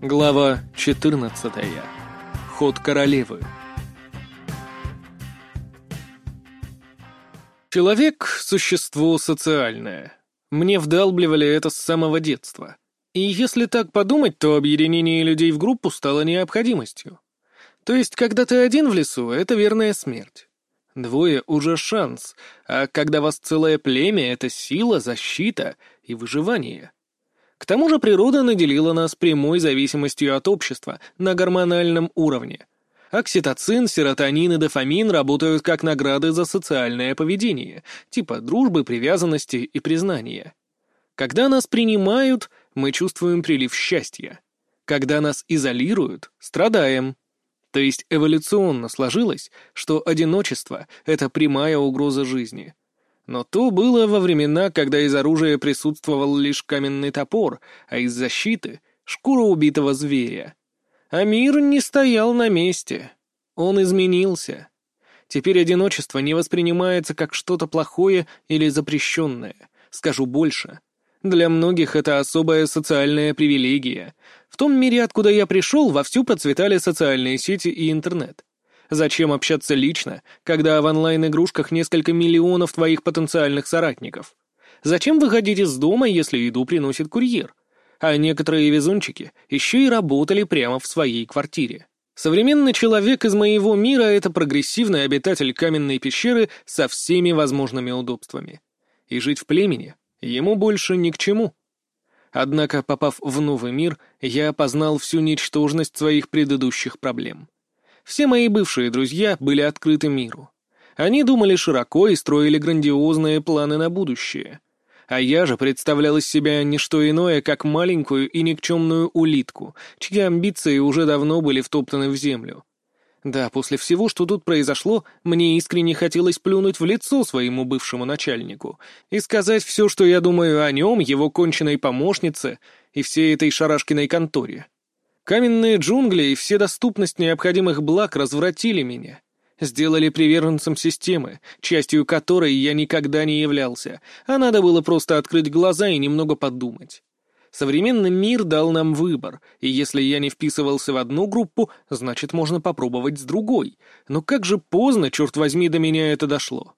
Глава 14. Ход королевы. Человек — существо социальное. Мне вдалбливали это с самого детства. И если так подумать, то объединение людей в группу стало необходимостью. То есть, когда ты один в лесу, это верная смерть. Двое — уже шанс, а когда вас целое племя — это сила, защита и выживание — к тому же природа наделила нас прямой зависимостью от общества на гормональном уровне. Окситоцин, серотонин и дофамин работают как награды за социальное поведение, типа дружбы, привязанности и признания. Когда нас принимают, мы чувствуем прилив счастья. Когда нас изолируют, страдаем. То есть эволюционно сложилось, что одиночество — это прямая угроза жизни — но то было во времена, когда из оружия присутствовал лишь каменный топор, а из защиты — шкура убитого зверя. А мир не стоял на месте. Он изменился. Теперь одиночество не воспринимается как что-то плохое или запрещенное. Скажу больше. Для многих это особая социальная привилегия. В том мире, откуда я пришел, вовсю процветали социальные сети и интернет. Зачем общаться лично, когда в онлайн-игрушках несколько миллионов твоих потенциальных соратников? Зачем выходить из дома, если еду приносит курьер? А некоторые везунчики еще и работали прямо в своей квартире. Современный человек из моего мира — это прогрессивный обитатель каменной пещеры со всеми возможными удобствами. И жить в племени ему больше ни к чему. Однако, попав в новый мир, я познал всю ничтожность своих предыдущих проблем. Все мои бывшие друзья были открыты миру. Они думали широко и строили грандиозные планы на будущее. А я же представлял из себя не что иное, как маленькую и никчемную улитку, чьи амбиции уже давно были втоптаны в землю. Да, после всего, что тут произошло, мне искренне хотелось плюнуть в лицо своему бывшему начальнику и сказать все, что я думаю о нем, его конченной помощнице и всей этой шарашкиной конторе. Каменные джунгли и все доступность необходимых благ развратили меня. Сделали приверженцем системы, частью которой я никогда не являлся, а надо было просто открыть глаза и немного подумать. Современный мир дал нам выбор, и если я не вписывался в одну группу, значит, можно попробовать с другой. Но как же поздно, черт возьми, до меня это дошло.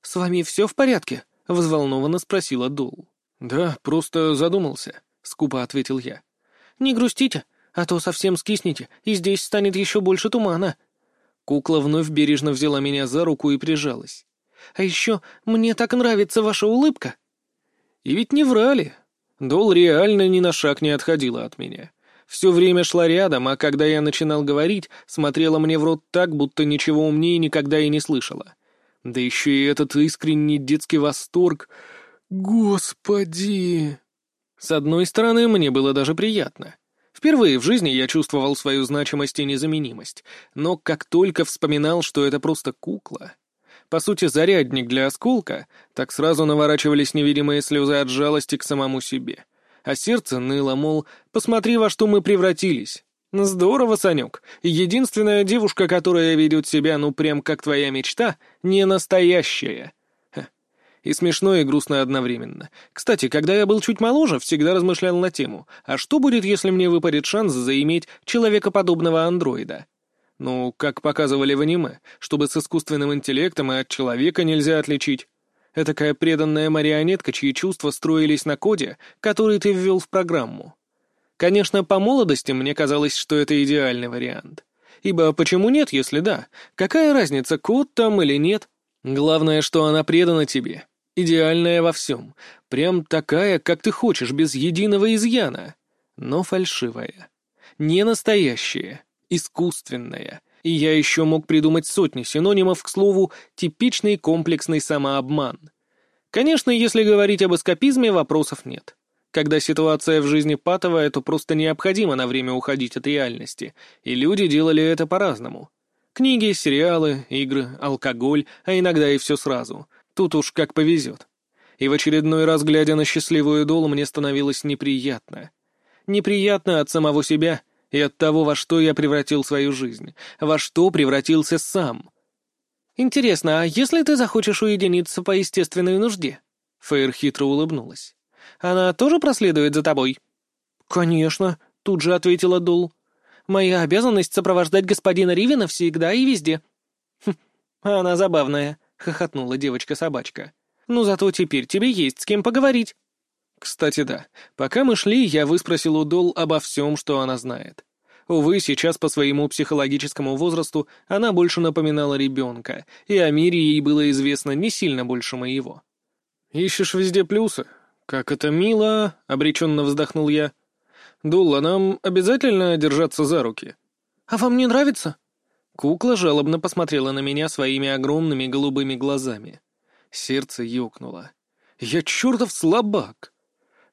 «С вами все в порядке?» — взволнованно спросила Дол. «Да, просто задумался», — скупо ответил я. «Не грустите, а то совсем скиснете, и здесь станет еще больше тумана». Кукла вновь бережно взяла меня за руку и прижалась. «А еще мне так нравится ваша улыбка». И ведь не врали. Дол реально ни на шаг не отходила от меня. Все время шла рядом, а когда я начинал говорить, смотрела мне в рот так, будто ничего умнее никогда и не слышала. Да еще и этот искренний детский восторг. Господи! С одной стороны, мне было даже приятно. Впервые в жизни я чувствовал свою значимость и незаменимость, но как только вспоминал, что это просто кукла, по сути, зарядник для осколка, так сразу наворачивались невидимые слезы от жалости к самому себе. А сердце ныло, мол, посмотри, во что мы превратились. Здорово, Санек. Единственная девушка, которая ведет себя, ну, прям как твоя мечта, не настоящая. И смешно, и грустно одновременно. Кстати, когда я был чуть моложе, всегда размышлял на тему, а что будет, если мне выпадет шанс заиметь человекоподобного андроида? Ну, как показывали в аниме, чтобы с искусственным интеллектом и от человека нельзя отличить. Этакая преданная марионетка, чьи чувства строились на коде, который ты ввел в программу. Конечно, по молодости мне казалось, что это идеальный вариант. Ибо почему нет, если да? Какая разница, код там или нет? Главное, что она предана тебе, идеальная во всем, прям такая, как ты хочешь, без единого изъяна, но фальшивая, не настоящая, искусственная. И я еще мог придумать сотни синонимов, к слову, типичный комплексный самообман. Конечно, если говорить об эскапизме, вопросов нет. Когда ситуация в жизни патовая, то просто необходимо на время уходить от реальности, и люди делали это по-разному. Книги, сериалы, игры, алкоголь, а иногда и все сразу — Тут уж как повезет. И в очередной раз, глядя на счастливую долу, мне становилось неприятно. Неприятно от самого себя и от того, во что я превратил свою жизнь, во что превратился сам. «Интересно, а если ты захочешь уединиться по естественной нужде?» Фейр хитро улыбнулась. «Она тоже проследует за тобой?» «Конечно», — тут же ответила Дул. «Моя обязанность сопровождать господина Ривина всегда и везде». «Хм, она забавная», — хохотнула девочка-собачка. «Ну зато теперь тебе есть с кем поговорить». Кстати, да. Пока мы шли, я выспросил у Дол обо всем, что она знает. Увы, сейчас по своему психологическому возрасту она больше напоминала ребенка, и о мире ей было известно не сильно больше моего. «Ищешь везде плюсы? Как это мило!» — обреченно вздохнул я. «Дулла, нам обязательно держаться за руки?» «А вам не нравится?» Кукла жалобно посмотрела на меня своими огромными голубыми глазами. Сердце ёкнуло. «Я чертов слабак!»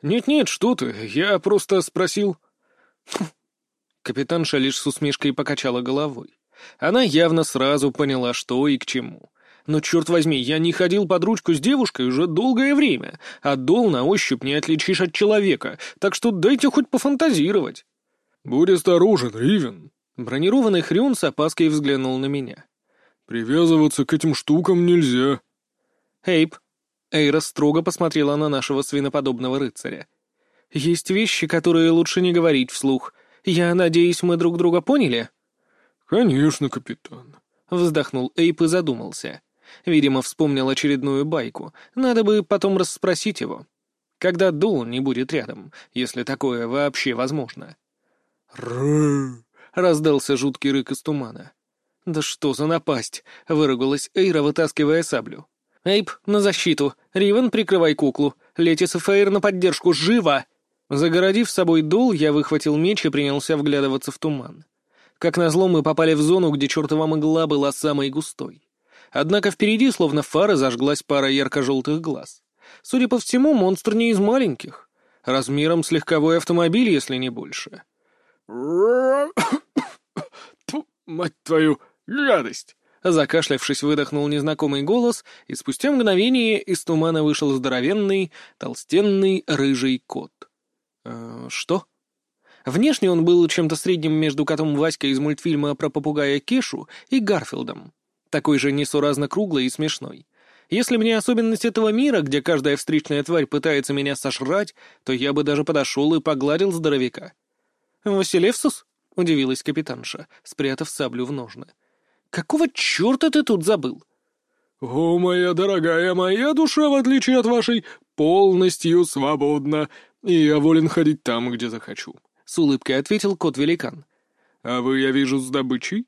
«Нет-нет, что ты, я просто спросил...» Капитанша лишь с усмешкой покачала головой. Она явно сразу поняла, что и к чему. Но, черт возьми, я не ходил под ручку с девушкой уже долгое время, а дол на ощупь не отличишь от человека, так что дайте хоть пофантазировать. «Будь осторожен, Ривен!» Бронированный Хрюн с опаской взглянул на меня. «Привязываться к этим штукам нельзя». «Эйп!» Эйра строго посмотрела на нашего свиноподобного рыцаря. «Есть вещи, которые лучше не говорить вслух. Я надеюсь, мы друг друга поняли?» «Конечно, капитан», — вздохнул Эйп и задумался. Видимо, вспомнил очередную байку. Надо бы потом расспросить его. Когда Дул не будет рядом, если такое вообще возможно. «Ры!» — раздался жуткий рык из тумана. «Да что за напасть!» — выругалась Эйра, вытаскивая саблю. «Эйп, на защиту! Ривен, прикрывай куклу! Летис и Фейр на поддержку! Живо!» Загородив собой дул, я выхватил меч и принялся вглядываться в туман. Как назло, мы попали в зону, где чертова мгла была самой густой. Однако впереди, словно фары, зажглась пара ярко-желтых глаз. Судя по всему, монстр не из маленьких. Размером с легковой автомобиль, если не больше. Мать твою, гадость!» Закашлявшись, выдохнул незнакомый голос, и спустя мгновение из тумана вышел здоровенный, толстенный, рыжий кот. «Э, «Что?» Внешне он был чем-то средним между котом Васькой из мультфильма про попугая Кешу и Гарфилдом. Такой же несуразно круглый и смешной. Если мне особенность этого мира, где каждая встречная тварь пытается меня сожрать, то я бы даже подошел и погладил здоровяка. «Василевсус?» — удивилась капитанша, спрятав саблю в ножны. «Какого черта ты тут забыл?» «О, моя дорогая, моя душа, в отличие от вашей, полностью свободна, и я волен ходить там, где захочу», — с улыбкой ответил кот-великан. «А вы, я вижу, с добычей?»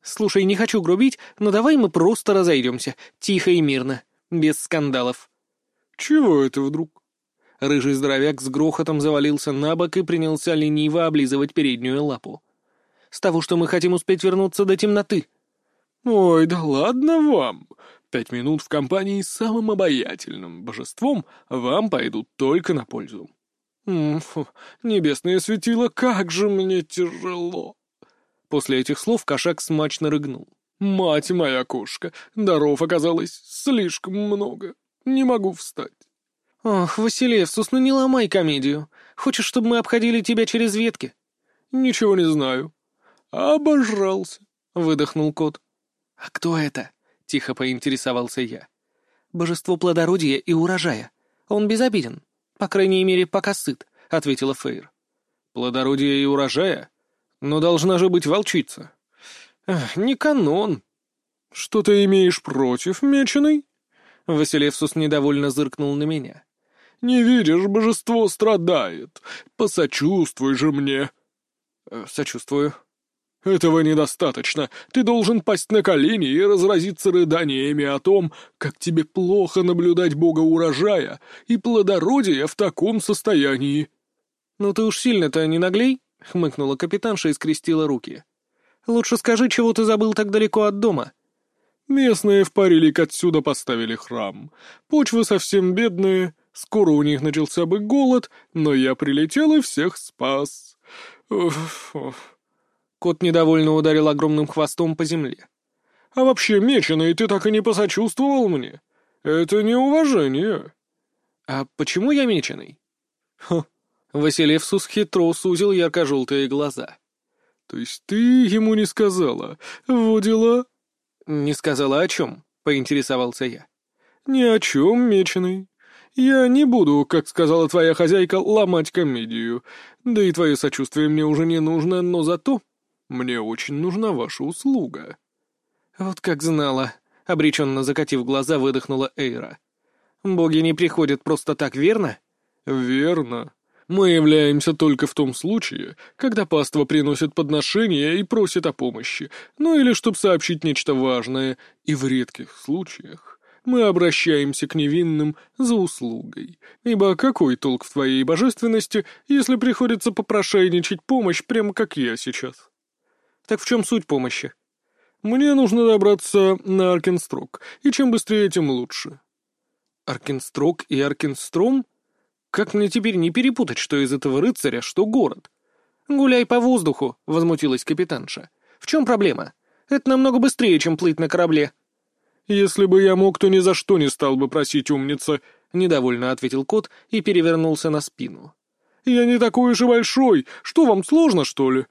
«Слушай, не хочу грубить, но давай мы просто разойдемся, тихо и мирно, без скандалов». «Чего это вдруг?» Рыжий здоровяк с грохотом завалился на бок и принялся лениво облизывать переднюю лапу. «С того, что мы хотим успеть вернуться до темноты». «Ой, да ладно вам. Пять минут в компании с самым обаятельным божеством вам пойдут только на пользу». Фу, небесное светило, как же мне тяжело. После этих слов кошак смачно рыгнул. Мать моя кошка, даров оказалось слишком много. Не могу встать. Ох, Василевсус, ну не ломай комедию. Хочешь, чтобы мы обходили тебя через ветки? Ничего не знаю. Обожрался, выдохнул кот. А кто это? Тихо поинтересовался я. Божество плодородия и урожая. Он безобиден. «По крайней мере, пока сыт», — ответила Фейр. «Плодородие и урожая? Но должна же быть волчица». Эх, «Не канон». «Что ты имеешь против, меченый?» Василевсус недовольно зыркнул на меня. «Не видишь, божество страдает. Посочувствуй же мне». «Э, «Сочувствую», «Этого недостаточно. Ты должен пасть на колени и разразиться рыданиями о том, как тебе плохо наблюдать бога урожая и плодородия в таком состоянии». «Ну ты уж сильно-то не наглей?» — хмыкнула капитанша и скрестила руки. «Лучше скажи, чего ты забыл так далеко от дома?» «Местные в Парилик отсюда поставили храм. Почвы совсем бедные, скоро у них начался бы голод, но я прилетел и всех спас. Уф, уф. Кот недовольно ударил огромным хвостом по земле. «А вообще, меченый, ты так и не посочувствовал мне? Это неуважение». «А почему я меченый?» «Хм». Василевсус хитро сузил ярко-желтые глаза. «То есть ты ему не сказала? Во дела?» «Не сказала о чем?» — поинтересовался я. «Ни о чем, меченый. Я не буду, как сказала твоя хозяйка, ломать комедию. Да и твое сочувствие мне уже не нужно, но зато мне очень нужна ваша услуга». «Вот как знала», — обреченно закатив глаза, выдохнула Эйра. «Боги не приходят просто так, верно?» «Верно. Мы являемся только в том случае, когда паства приносит подношения и просит о помощи, ну или чтобы сообщить нечто важное, и в редких случаях мы обращаемся к невинным за услугой. Ибо какой толк в твоей божественности, если приходится попрошайничать помощь, прямо как я сейчас? Так в чем суть помощи? Мне нужно добраться на Аркенстрок, и чем быстрее, тем лучше. Аркенстрок и Аркенстром? Как мне теперь не перепутать, что из этого рыцаря, что город? Гуляй по воздуху, возмутилась капитанша. В чем проблема? Это намного быстрее, чем плыть на корабле. Если бы я мог, то ни за что не стал бы просить умница, недовольно ответил кот и перевернулся на спину. Я не такой уж и большой. Что вам сложно, что ли?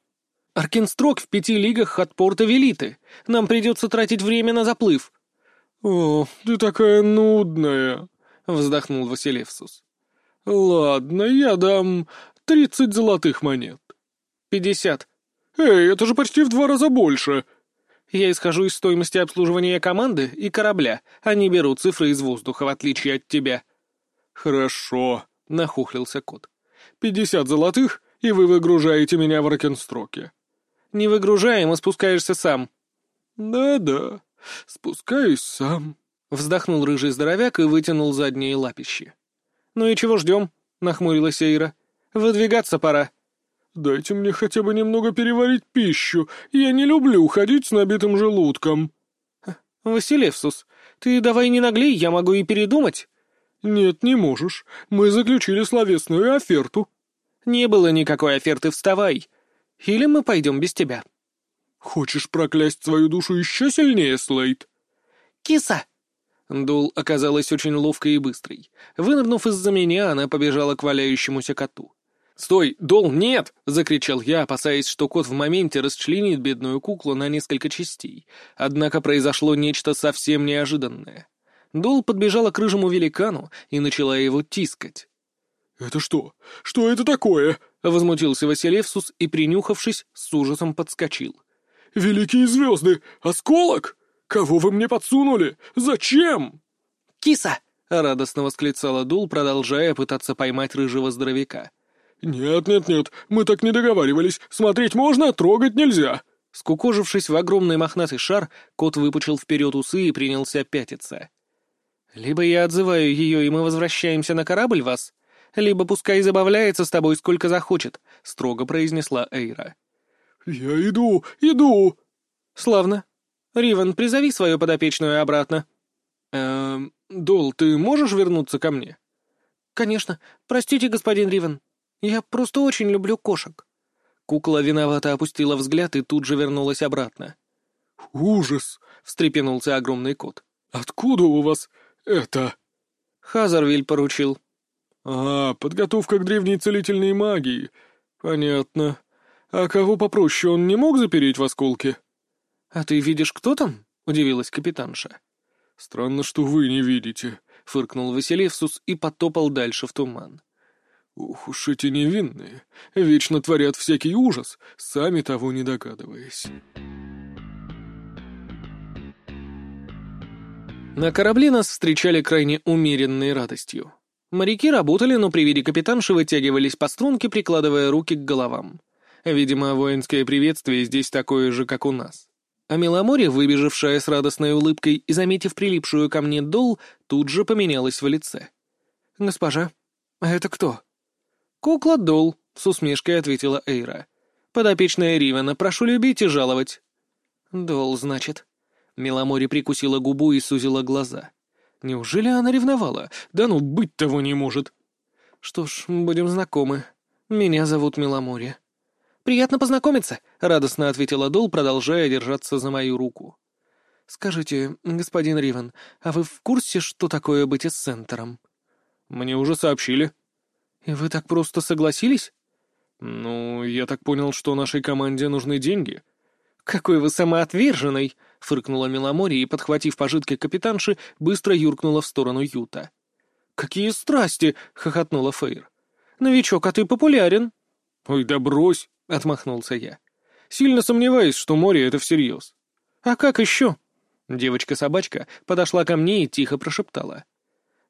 Аркинстрок в пяти лигах от порта Велиты. Нам придется тратить время на заплыв. О, ты такая нудная, вздохнул Василевсус. «Ладно, я дам тридцать золотых монет». «Пятьдесят». «Эй, это же почти в два раза больше». «Я исхожу из стоимости обслуживания команды и корабля, а не беру цифры из воздуха, в отличие от тебя». «Хорошо», — нахухлился кот. «Пятьдесят золотых, и вы выгружаете меня в Рокенстроке». «Не выгружаем, а спускаешься сам». «Да-да, спускаюсь сам», — вздохнул рыжий здоровяк и вытянул задние лапищи. «Ну и чего ждем?» — нахмурилась Эйра. «Выдвигаться пора». «Дайте мне хотя бы немного переварить пищу. Я не люблю ходить с набитым желудком». «Василевсус, ты давай не наглей, я могу и передумать». «Нет, не можешь. Мы заключили словесную оферту». «Не было никакой оферты, вставай. Или мы пойдем без тебя». «Хочешь проклясть свою душу еще сильнее, Слейд?» «Киса!» Дул оказалась очень ловкой и быстрой. Вынырнув из-за меня, она побежала к валяющемуся коту. «Стой, Дол, нет!» — закричал я, опасаясь, что кот в моменте расчленит бедную куклу на несколько частей. Однако произошло нечто совсем неожиданное. Дол подбежала к рыжему великану и начала его тискать. «Это что? Что это такое?» — возмутился Василевсус и, принюхавшись, с ужасом подскочил. «Великие звезды! Осколок!» «Кого вы мне подсунули? Зачем?» «Киса!» — радостно восклицала Дул, продолжая пытаться поймать рыжего здоровяка. «Нет-нет-нет, мы так не договаривались. Смотреть можно, трогать нельзя!» Скукожившись в огромный мохнатый шар, кот выпучил вперед усы и принялся пятиться. «Либо я отзываю ее, и мы возвращаемся на корабль вас, либо пускай забавляется с тобой сколько захочет», — строго произнесла Эйра. «Я иду, иду!» «Славно. «Ривен, призови свою подопечную обратно». «Эм, Дол, ты можешь вернуться ко мне?» «Конечно. Простите, господин Ривен. Я просто очень люблю кошек». Кукла виновато опустила взгляд и тут же вернулась обратно. «Ужас!» — встрепенулся огромный кот. «Откуда у вас это?» Хазарвиль поручил. «А, подготовка к древней целительной магии. Понятно. А кого попроще он не мог запереть в осколке?» «А ты видишь, кто там?» — удивилась капитанша. «Странно, что вы не видите», — фыркнул Василевсус и потопал дальше в туман. «Ух уж эти невинные, вечно творят всякий ужас, сами того не догадываясь». На корабле нас встречали крайне умеренной радостью. Моряки работали, но при виде капитанши вытягивались по струнке, прикладывая руки к головам. Видимо, воинское приветствие здесь такое же, как у нас. А Меломоре, выбежавшая с радостной улыбкой и заметив прилипшую ко мне дол, тут же поменялась в лице. «Госпожа, а это кто?» «Кукла Дол», — с усмешкой ответила Эйра. «Подопечная Ривена, прошу любить и жаловать». «Дол, значит». Меломори прикусила губу и сузила глаза. «Неужели она ревновала? Да ну, быть того не может». «Что ж, будем знакомы. Меня зовут Меломори». «Приятно познакомиться», — радостно ответила Дол, продолжая держаться за мою руку. «Скажите, господин Ривен, а вы в курсе, что такое быть эссентером?» «Мне уже сообщили». «И вы так просто согласились?» «Ну, я так понял, что нашей команде нужны деньги». «Какой вы самоотверженный!» — фыркнула Меломори и, подхватив пожитки капитанши, быстро юркнула в сторону Юта. «Какие страсти!» — хохотнула Фейр. «Новичок, а ты популярен». «Ой, да брось!» — отмахнулся я. «Сильно сомневаюсь, что море — это всерьез». «А как еще?» Девочка-собачка подошла ко мне и тихо прошептала.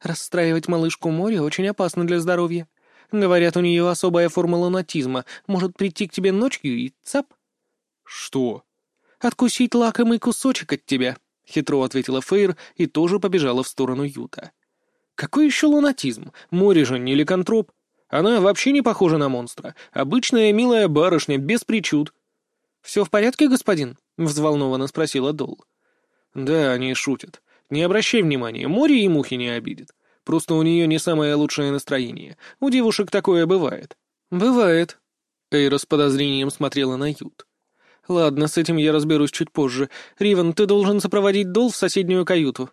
«Расстраивать малышку море очень опасно для здоровья. Говорят, у нее особая форма лунатизма. Может прийти к тебе ночью и цап?» «Что?» «Откусить лакомый кусочек от тебя», — хитро ответила Фейр и тоже побежала в сторону Юта. «Какой еще лунатизм? Море же не ликантроп. Она вообще не похожа на монстра. Обычная милая барышня, без причуд». «Все в порядке, господин?» — взволнованно спросила Дол. «Да, они шутят. Не обращай внимания, море и мухи не обидит. Просто у нее не самое лучшее настроение. У девушек такое бывает». «Бывает». Эйра с подозрением смотрела на Ют. «Ладно, с этим я разберусь чуть позже. Риван, ты должен сопроводить Дол в соседнюю каюту».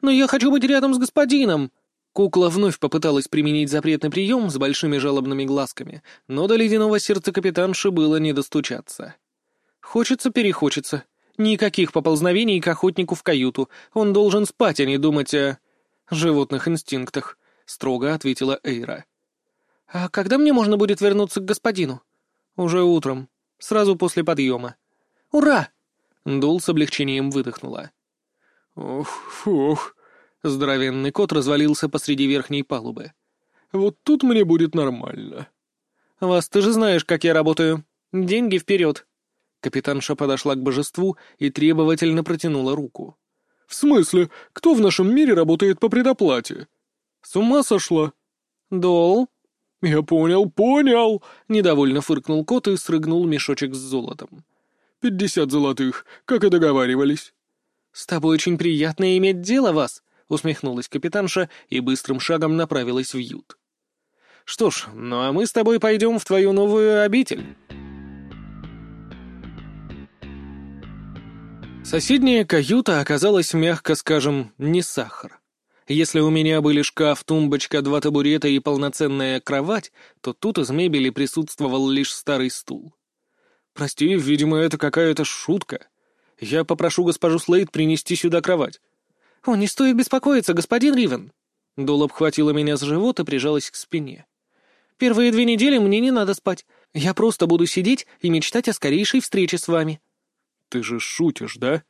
«Но я хочу быть рядом с господином!» Кукла вновь попыталась применить запретный прием с большими жалобными глазками, но до ледяного сердца капитанши было не достучаться. «Хочется, перехочется. Никаких поползновений к охотнику в каюту. Он должен спать, а не думать о... животных инстинктах», — строго ответила Эйра. «А когда мне можно будет вернуться к господину?» «Уже утром. Сразу после подъема». «Ура!» — Дул с облегчением выдохнула. «Ох, фух!» Здоровенный кот развалился посреди верхней палубы. «Вот тут мне будет нормально». «Вас ты же знаешь, как я работаю. Деньги вперед!» Капитанша подошла к божеству и требовательно протянула руку. «В смысле? Кто в нашем мире работает по предоплате?» «С ума сошла?» «Дол?» «Я понял, понял!» — недовольно фыркнул кот и срыгнул мешочек с золотом. «Пятьдесят золотых, как и договаривались». «С тобой очень приятно иметь дело, вас!» — усмехнулась капитанша и быстрым шагом направилась в ют. «Что ж, ну а мы с тобой пойдем в твою новую обитель». Соседняя каюта оказалась, мягко скажем, не сахар. Если у меня были шкаф, тумбочка, два табурета и полноценная кровать, то тут из мебели присутствовал лишь старый стул. Прости, видимо, это какая-то шутка. Я попрошу госпожу Слейд принести сюда кровать. О, не стоит беспокоиться, господин Ривен. Дол обхватила меня за живот и прижалась к спине. Первые две недели мне не надо спать. Я просто буду сидеть и мечтать о скорейшей встрече с вами. «Ты же шутишь, да?»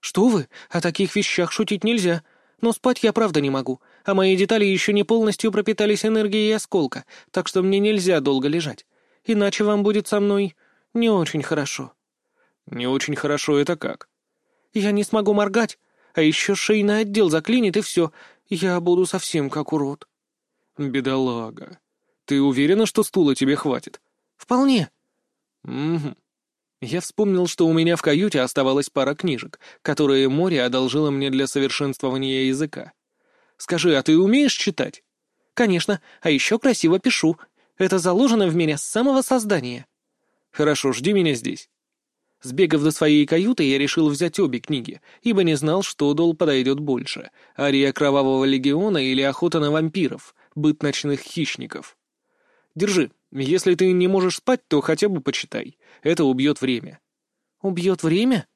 «Что вы? О таких вещах шутить нельзя. Но спать я правда не могу, а мои детали еще не полностью пропитались энергией осколка, так что мне нельзя долго лежать. Иначе вам будет со мной не очень хорошо». «Не очень хорошо это как?» «Я не смогу моргать, а еще шейный отдел заклинит, и все. Я буду совсем как урод». «Бедолага. Ты уверена, что стула тебе хватит?» «Вполне». «Угу. Я вспомнил, что у меня в каюте оставалась пара книжек, которые море одолжило мне для совершенствования языка. «Скажи, а ты умеешь читать?» «Конечно, а еще красиво пишу. Это заложено в меня с самого создания». «Хорошо, жди меня здесь». Сбегав до своей каюты, я решил взять обе книги, ибо не знал, что дол подойдет больше — «Ария Кровавого Легиона» или «Охота на вампиров», «Быт ночных хищников». «Держи, если ты не можешь спать, то хотя бы почитай. Это убьет время». «Убьет время?»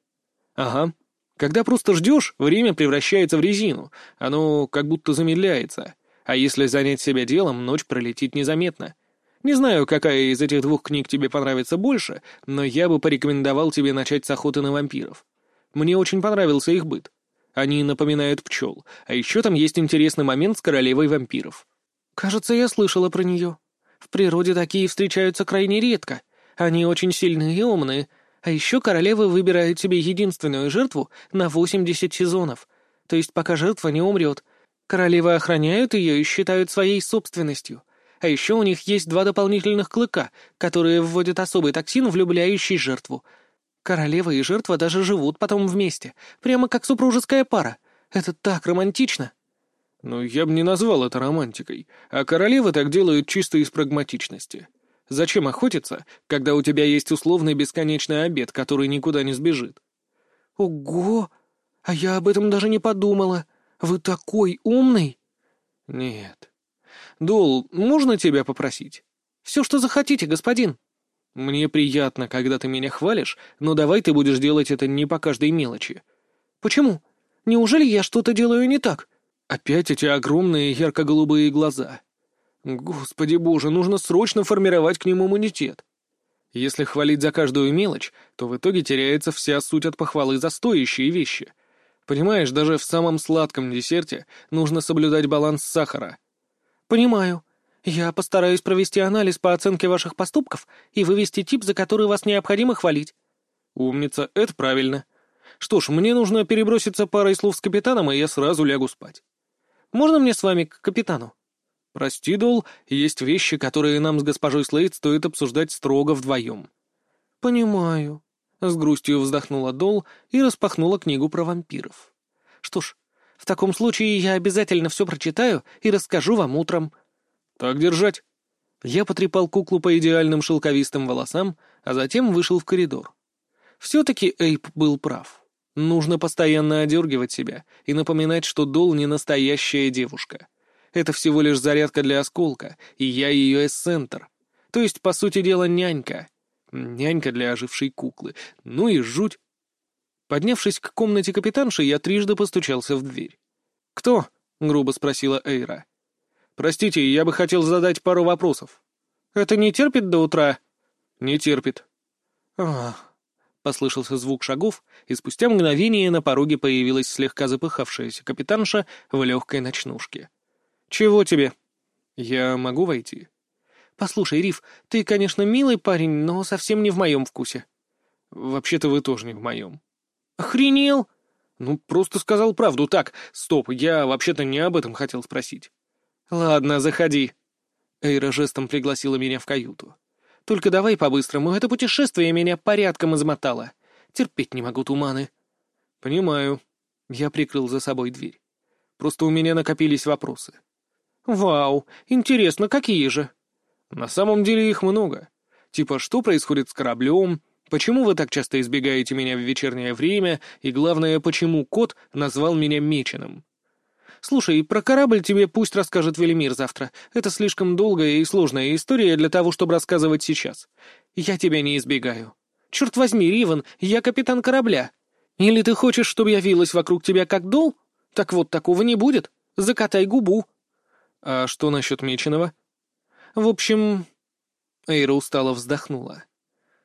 «Ага. Когда просто ждешь, время превращается в резину. Оно как будто замедляется. А если занять себя делом, ночь пролетит незаметно. Не знаю, какая из этих двух книг тебе понравится больше, но я бы порекомендовал тебе начать с охоты на вампиров. Мне очень понравился их быт. Они напоминают пчел, а еще там есть интересный момент с королевой вампиров. Кажется, я слышала про нее. В природе такие встречаются крайне редко. Они очень сильные и умные. А еще королевы выбирают себе единственную жертву на 80 сезонов. То есть пока жертва не умрет. Королевы охраняют ее и считают своей собственностью. А еще у них есть два дополнительных клыка, которые вводят особый токсин, влюбляющий жертву. Королева и жертва даже живут потом вместе, прямо как супружеская пара. Это так романтично. «Ну, я бы не назвал это романтикой, а королевы так делают чисто из прагматичности. Зачем охотиться, когда у тебя есть условный бесконечный обед, который никуда не сбежит?» «Ого! А я об этом даже не подумала. Вы такой умный!» «Нет. Дол, можно тебя попросить?» «Все, что захотите, господин». «Мне приятно, когда ты меня хвалишь, но давай ты будешь делать это не по каждой мелочи». «Почему? Неужели я что-то делаю не так?» Опять эти огромные ярко-голубые глаза. Господи боже, нужно срочно формировать к ним иммунитет. Если хвалить за каждую мелочь, то в итоге теряется вся суть от похвалы за стоящие вещи. Понимаешь, даже в самом сладком десерте нужно соблюдать баланс сахара. Понимаю. Я постараюсь провести анализ по оценке ваших поступков и вывести тип, за который вас необходимо хвалить. Умница, это правильно. Что ж, мне нужно переброситься парой слов с капитаном, и я сразу лягу спать. Можно мне с вами к капитану? Прости, Дол, есть вещи, которые нам с госпожой Слейд стоит обсуждать строго вдвоем. Понимаю. С грустью вздохнула Дол и распахнула книгу про вампиров. Что ж, в таком случае я обязательно все прочитаю и расскажу вам утром. Так держать. Я потрепал куклу по идеальным шелковистым волосам, а затем вышел в коридор. Все-таки Эйп был прав. Нужно постоянно одергивать себя и напоминать, что Дол не настоящая девушка. Это всего лишь зарядка для осколка, и я ее эссентр. То есть, по сути дела, нянька. Нянька для ожившей куклы. Ну и жуть. Поднявшись к комнате капитанши, я трижды постучался в дверь. «Кто?» — грубо спросила Эйра. «Простите, я бы хотел задать пару вопросов». «Это не терпит до утра?» «Не терпит». «Ах, Послышался звук шагов, и спустя мгновение на пороге появилась слегка запыхавшаяся капитанша в легкой ночнушке. «Чего тебе?» «Я могу войти?» «Послушай, Риф, ты, конечно, милый парень, но совсем не в моем вкусе». «Вообще-то вы тоже не в моем». «Охренел?» «Ну, просто сказал правду. Так, стоп, я вообще-то не об этом хотел спросить». «Ладно, заходи». Эйра жестом пригласила меня в каюту. Только давай по-быстрому, это путешествие меня порядком измотало. Терпеть не могу туманы». «Понимаю». Я прикрыл за собой дверь. «Просто у меня накопились вопросы». «Вау, интересно, какие же?» «На самом деле их много. Типа, что происходит с кораблем, почему вы так часто избегаете меня в вечернее время, и главное, почему кот назвал меня Меченым?» «Слушай, про корабль тебе пусть расскажет Велимир завтра. Это слишком долгая и сложная история для того, чтобы рассказывать сейчас. Я тебя не избегаю. Черт возьми, Риван, я капитан корабля. Или ты хочешь, чтобы я вилась вокруг тебя как дол? Так вот, такого не будет. Закатай губу». «А что насчет Меченого?» «В общем...» Эйра устало вздохнула.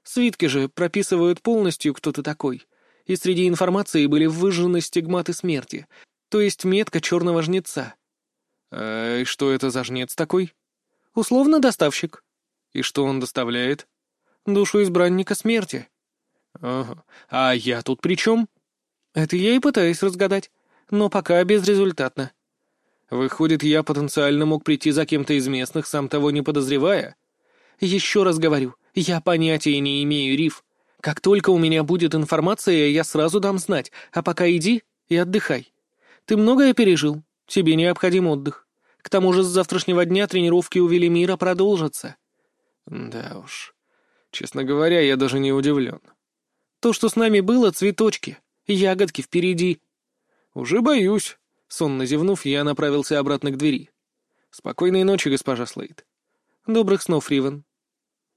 «Свитки же прописывают полностью, кто ты такой» и среди информации были выжжены стигматы смерти, то есть метка черного жнеца. А что это за жнец такой? Условно доставщик. И что он доставляет? Душу избранника смерти. Ага. А я тут при чем? Это я и пытаюсь разгадать, но пока безрезультатно. Выходит, я потенциально мог прийти за кем-то из местных, сам того не подозревая? Еще раз говорю, я понятия не имею, Риф. Как только у меня будет информация, я сразу дам знать, а пока иди и отдыхай. Ты многое пережил, тебе необходим отдых. К тому же с завтрашнего дня тренировки у Велимира продолжатся. Да уж. Честно говоря, я даже не удивлен. То, что с нами было, цветочки, ягодки впереди. Уже боюсь. Сонно зевнув, я направился обратно к двери. Спокойной ночи, госпожа Слейд. Добрых снов, Ривен.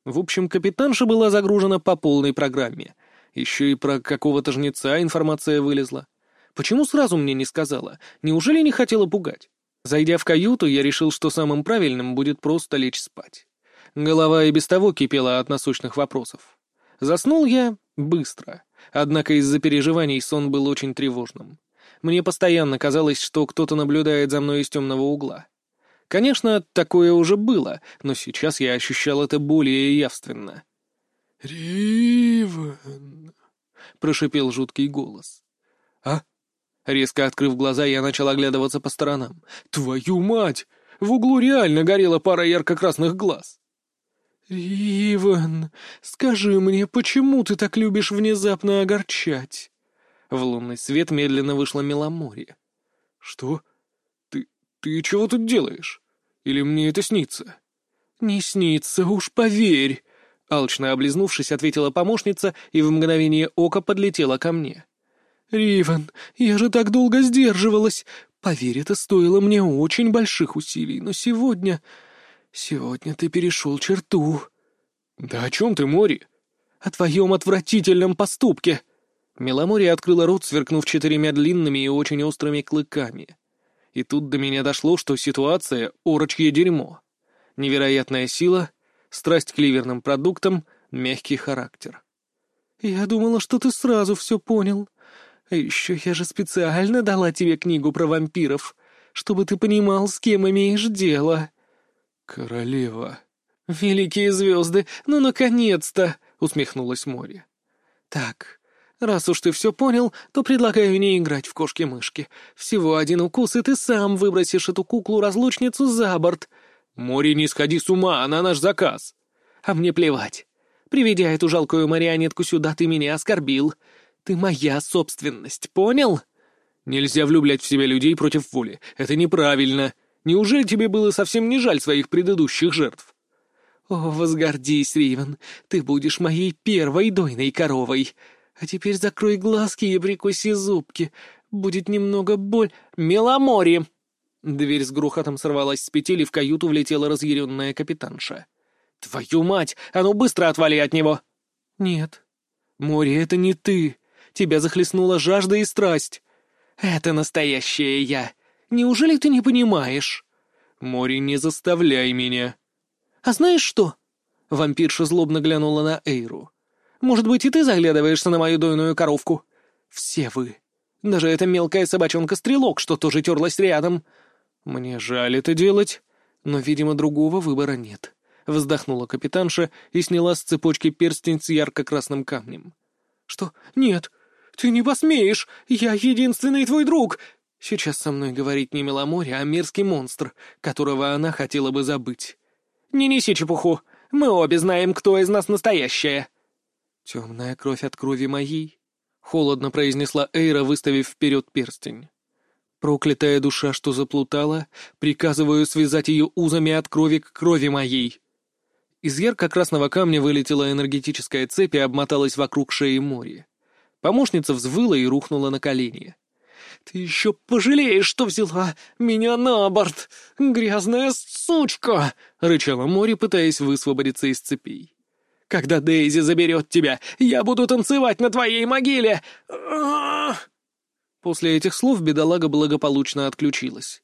В общем, капитанша была загружена по полной программе. Еще и про какого-то жнеца информация вылезла. Почему сразу мне не сказала? Неужели не хотела пугать? Зайдя в каюту, я решил, что самым правильным будет просто лечь спать. Голова и без того кипела от насущных вопросов. Заснул я быстро, однако из-за переживаний сон был очень тревожным. Мне постоянно казалось, что кто-то наблюдает за мной из темного угла. Конечно, такое уже было, но сейчас я ощущал это более явственно. «Ривен!» — прошипел жуткий голос. «А?» Резко открыв глаза, я начал оглядываться по сторонам. «Твою мать! В углу реально горела пара ярко-красных глаз!» «Иван, скажи мне, почему ты так любишь внезапно огорчать?» В лунный свет медленно вышла Меломорье. «Что? Ты... ты чего тут делаешь? Или мне это снится?» «Не снится, уж поверь!» Алчно облизнувшись, ответила помощница и в мгновение ока подлетела ко мне. «Риван, я же так долго сдерживалась. Поверь, это стоило мне очень больших усилий, но сегодня... Сегодня ты перешел черту». «Да о чем ты, Мори?» «О твоем отвратительном поступке». Меломори открыла рот, сверкнув четырьмя длинными и очень острыми клыками. И тут до меня дошло, что ситуация — орочье дерьмо. Невероятная сила, страсть к ливерным продуктам, мягкий характер. «Я думала, что ты сразу все понял. А еще я же специально дала тебе книгу про вампиров, чтобы ты понимал, с кем имеешь дело». «Королева». «Великие звезды, ну, наконец-то!» — усмехнулась море. «Так, раз уж ты все понял, то предлагаю не играть в кошки-мышки. Всего один укус, и ты сам выбросишь эту куклу-разлучницу за борт». «Море, не сходи с ума, она наш заказ». «А мне плевать. Приведя эту жалкую марионетку сюда, ты меня оскорбил. Ты моя собственность, понял?» «Нельзя влюблять в себя людей против воли. Это неправильно. Неужели тебе было совсем не жаль своих предыдущих жертв?» «О, возгордись, Ривен, ты будешь моей первой дойной коровой. А теперь закрой глазки и прикуси зубки. Будет немного боль. Меломори!» Дверь с грохотом сорвалась с петель, и в каюту влетела разъяренная капитанша. «Твою мать! А ну быстро отвали от него!» «Нет. Море, это не ты. Тебя захлестнула жажда и страсть. Это настоящее я. Неужели ты не понимаешь?» «Море, не заставляй меня». «А знаешь что?» Вампирша злобно глянула на Эйру. «Может быть, и ты заглядываешься на мою дойную коровку? Все вы. Даже эта мелкая собачонка-стрелок, что тоже терлась рядом. Мне жаль это делать, но, видимо, другого выбора нет». Вздохнула капитанша и сняла с цепочки перстень с ярко-красным камнем. «Что? Нет! Ты не посмеешь! Я единственный твой друг!» Сейчас со мной говорить не Меломоре, а мерзкий монстр, которого она хотела бы забыть. «Не неси чепуху! Мы обе знаем, кто из нас настоящая!» «Темная кровь от крови моей», — холодно произнесла Эйра, выставив вперед перстень. «Проклятая душа, что заплутала, приказываю связать ее узами от крови к крови моей». Из ярко-красного камня вылетела энергетическая цепь и обмоталась вокруг шеи Мори. Помощница взвыла и рухнула на колени. «Ты еще пожалеешь, что взяла меня на борт, грязная сучка!» — рычала Мори, пытаясь высвободиться из цепей. «Когда Дейзи заберет тебя, я буду танцевать на твоей могиле!» После этих слов бедолага благополучно отключилась.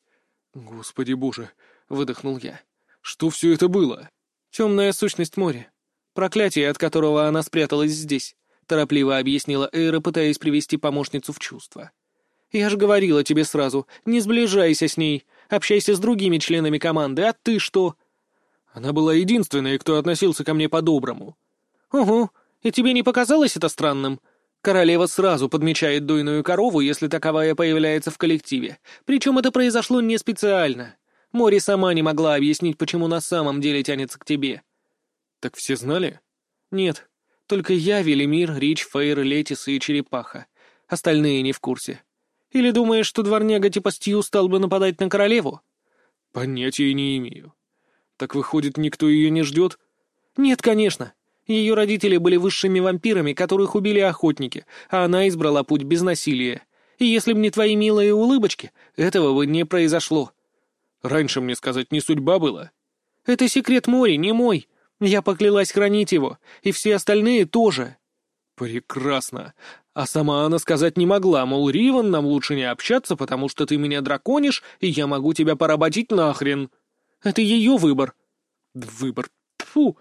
«Господи боже!» — выдохнул я. «Что все это было?» «Темная сущность моря. Проклятие, от которого она спряталась здесь», — торопливо объяснила Эйра, пытаясь привести помощницу в чувство. «Я же говорила тебе сразу, не сближайся с ней, общайся с другими членами команды, а ты что?» Она была единственной, кто относился ко мне по-доброму. «Угу, и тебе не показалось это странным?» Королева сразу подмечает дойную корову, если таковая появляется в коллективе. Причем это произошло не специально. Мори сама не могла объяснить, почему на самом деле тянется к тебе. Так все знали? Нет. Только я, Велимир, Рич, Фейр, Летис и Черепаха. Остальные не в курсе. Или думаешь, что дворняга типа Стью стал бы нападать на королеву? Понятия не имею. Так выходит, никто ее не ждет? Нет, конечно. Ее родители были высшими вампирами, которых убили охотники, а она избрала путь без насилия. И если б не твои милые улыбочки, этого бы не произошло. Раньше мне сказать не судьба была. Это секрет моря, не мой. Я поклялась хранить его, и все остальные тоже. Прекрасно. А сама она сказать не могла, мол, Риван, нам лучше не общаться, потому что ты меня драконишь, и я могу тебя поработить нахрен. Это ее выбор. Выбор. Фу.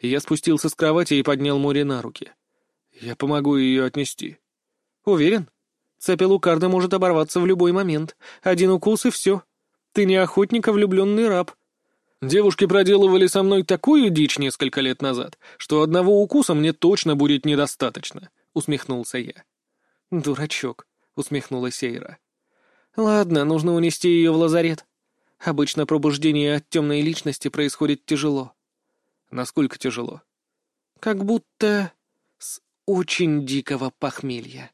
Я спустился с кровати и поднял море на руки. Я помогу ее отнести. Уверен? Цепь Лукарда может оборваться в любой момент. Один укус и все. Ты не охотник, а влюбленный раб. Девушки проделывали со мной такую дичь несколько лет назад, что одного укуса мне точно будет недостаточно», — усмехнулся я. «Дурачок», — усмехнулась Сейра. «Ладно, нужно унести ее в лазарет. Обычно пробуждение от темной личности происходит тяжело». «Насколько тяжело?» «Как будто с очень дикого похмелья».